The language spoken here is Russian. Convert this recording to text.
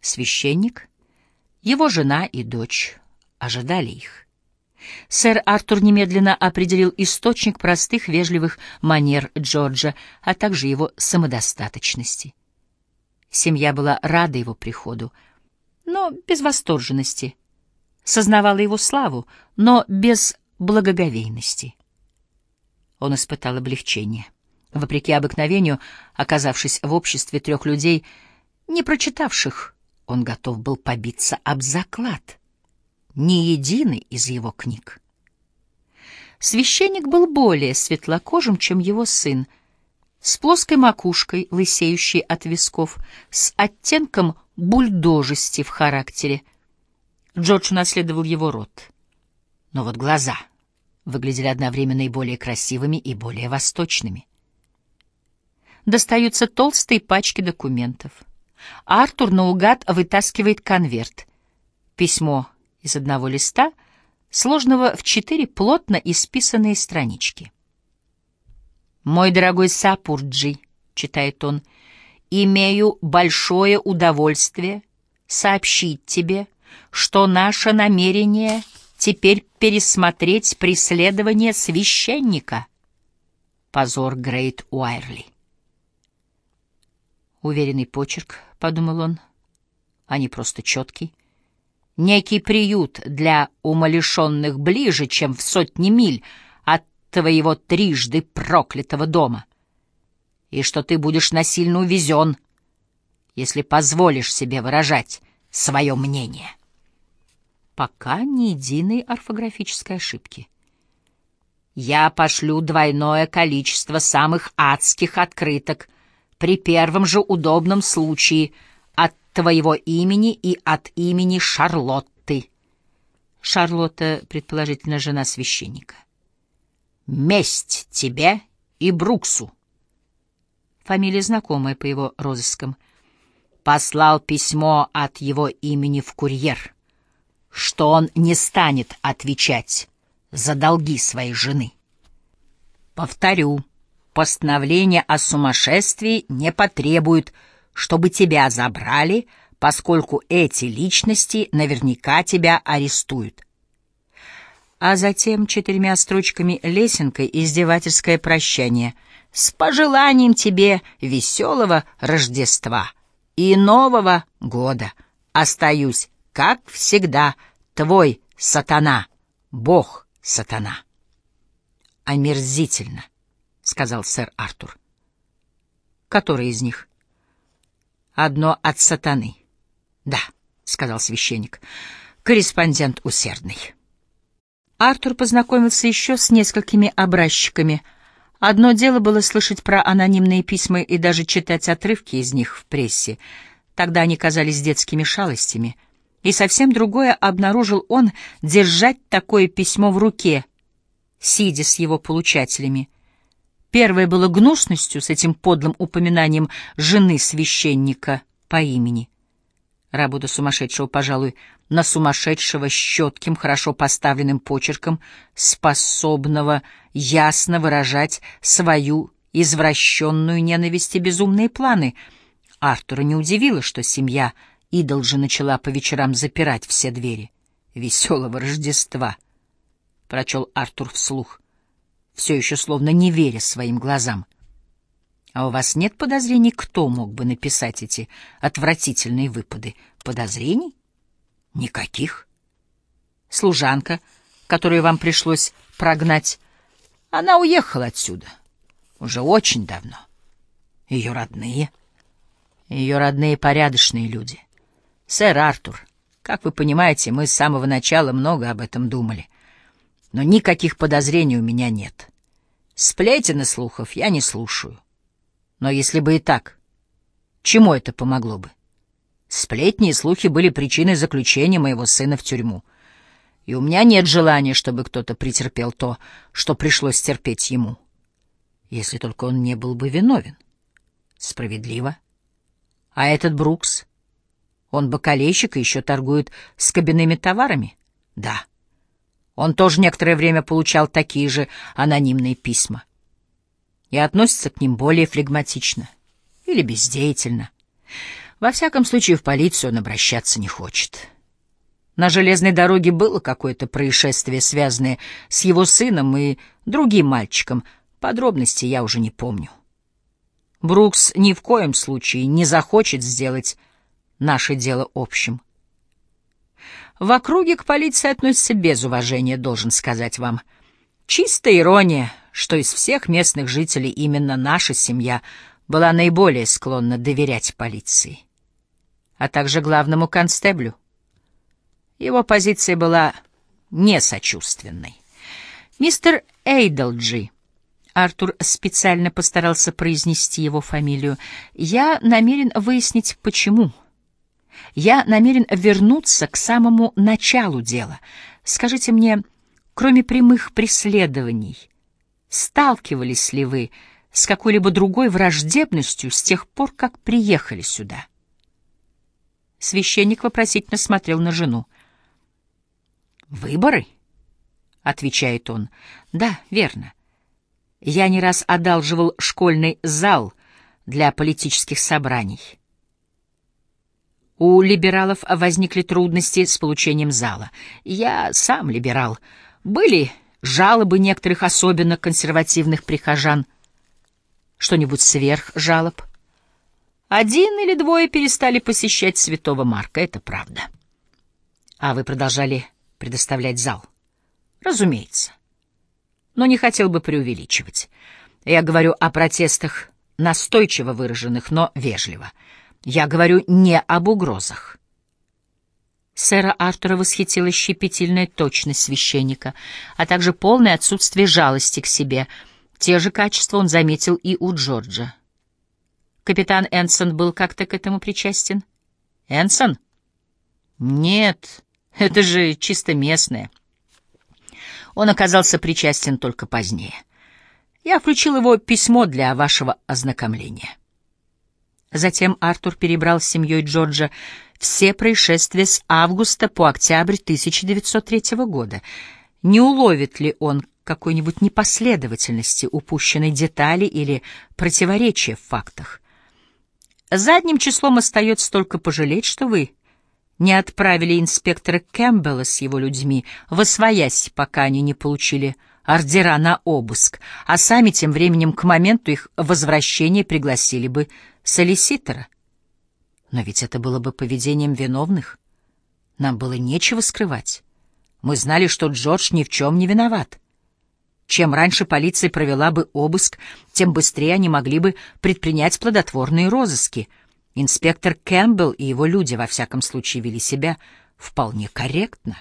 Священник, его жена и дочь ожидали их. Сэр Артур немедленно определил источник простых вежливых манер Джорджа, а также его самодостаточности. Семья была рада его приходу, но без восторженности, сознавала его славу, но без благоговейности. Он испытал облегчение. Вопреки обыкновению, оказавшись в обществе трех людей, не прочитавших, он готов был побиться об заклад — ни единой из его книг. Священник был более светлокожим, чем его сын, с плоской макушкой, лысеющей от висков, с оттенком бульдожести в характере. Джордж унаследовал его рот. Но вот глаза выглядели одновременно и более красивыми, и более восточными. Достаются толстые пачки документов. Артур наугад вытаскивает конверт. Письмо из одного листа, сложного в четыре плотно исписанные странички. «Мой дорогой Сапурджи», — читает он, — «имею большое удовольствие сообщить тебе, что наше намерение теперь пересмотреть преследование священника». Позор Грейт Уайрли. Уверенный почерк, — подумал он, — не просто четкий некий приют для умалишенных ближе, чем в сотни миль от твоего трижды проклятого дома, и что ты будешь насильно увезен, если позволишь себе выражать свое мнение. Пока ни единой орфографической ошибки. Я пошлю двойное количество самых адских открыток при первом же удобном случае — твоего имени и от имени Шарлотты. Шарлотта, предположительно, жена священника. Месть тебе и Бруксу. Фамилия знакомая по его розыскам. Послал письмо от его имени в курьер, что он не станет отвечать за долги своей жены. Повторю, постановление о сумасшествии не потребует чтобы тебя забрали, поскольку эти личности наверняка тебя арестуют. А затем четырьмя строчками лесенкой издевательское прощание с пожеланием тебе веселого Рождества и Нового года. Остаюсь, как всегда, твой сатана, бог сатана. Омерзительно, — сказал сэр Артур. Который из них? одно от сатаны. Да, сказал священник. Корреспондент усердный. Артур познакомился еще с несколькими образчиками. Одно дело было слышать про анонимные письма и даже читать отрывки из них в прессе. Тогда они казались детскими шалостями. И совсем другое обнаружил он держать такое письмо в руке, сидя с его получателями — Первое было гнусностью с этим подлым упоминанием жены священника по имени. Работа сумасшедшего, пожалуй, на сумасшедшего с четким, хорошо поставленным почерком, способного ясно выражать свою извращенную ненависть и безумные планы. Артура не удивило, что семья идол же начала по вечерам запирать все двери. «Веселого Рождества!» — прочел Артур вслух все еще словно не веря своим глазам. А у вас нет подозрений, кто мог бы написать эти отвратительные выпады? Подозрений? Никаких. Служанка, которую вам пришлось прогнать, она уехала отсюда. Уже очень давно. Ее родные. Ее родные порядочные люди. Сэр Артур, как вы понимаете, мы с самого начала много об этом думали. Но никаких подозрений у меня нет. Сплетен и слухов я не слушаю. Но если бы и так, чему это помогло бы? Сплетни и слухи были причиной заключения моего сына в тюрьму. И у меня нет желания, чтобы кто-то претерпел то, что пришлось терпеть ему. Если только он не был бы виновен. Справедливо. А этот Брукс? Он бокалейщик и еще торгует с кабинными товарами? Да. Он тоже некоторое время получал такие же анонимные письма. И относится к ним более флегматично или бездеятельно. Во всяком случае, в полицию он обращаться не хочет. На железной дороге было какое-то происшествие, связанное с его сыном и другим мальчиком. Подробности я уже не помню. Брукс ни в коем случае не захочет сделать наше дело общим. В округе к полиции относятся без уважения, должен сказать вам. Чистая ирония, что из всех местных жителей именно наша семья была наиболее склонна доверять полиции, а также главному констеблю. Его позиция была несочувственной. Мистер Эйдлджи, Артур специально постарался произнести его фамилию, я намерен выяснить, почему. Я намерен вернуться к самому началу дела. Скажите мне, кроме прямых преследований, сталкивались ли вы с какой-либо другой враждебностью с тех пор, как приехали сюда? Священник вопросительно смотрел на жену. «Выборы?» — отвечает он. «Да, верно. Я не раз одалживал школьный зал для политических собраний. У либералов возникли трудности с получением зала. Я сам либерал. Были жалобы некоторых особенно консервативных прихожан. Что-нибудь сверх жалоб? Один или двое перестали посещать святого Марка, это правда. А вы продолжали предоставлять зал. Разумеется. Но не хотел бы преувеличивать. Я говорю о протестах, настойчиво выраженных, но вежливо. Я говорю не об угрозах. Сэра Артура восхитила щепетильная точность священника, а также полное отсутствие жалости к себе. Те же качества он заметил и у Джорджа. Капитан Энсон был как-то к этому причастен? Энсон? Нет, это же чисто местное. Он оказался причастен только позднее. Я включил его письмо для вашего ознакомления. Затем Артур перебрал с семьей Джорджа все происшествия с августа по октябрь 1903 года. Не уловит ли он какой-нибудь непоследовательности, упущенной детали или противоречия в фактах? Задним числом остается только пожалеть, что вы не отправили инспектора Кэмпбелла с его людьми в освоясь, пока они не получили ордера на обыск, а сами тем временем к моменту их возвращения пригласили бы солиситора. Но ведь это было бы поведением виновных. Нам было нечего скрывать. Мы знали, что Джордж ни в чем не виноват. Чем раньше полиция провела бы обыск, тем быстрее они могли бы предпринять плодотворные розыски — Инспектор Кэмпбелл и его люди, во всяком случае, вели себя вполне корректно.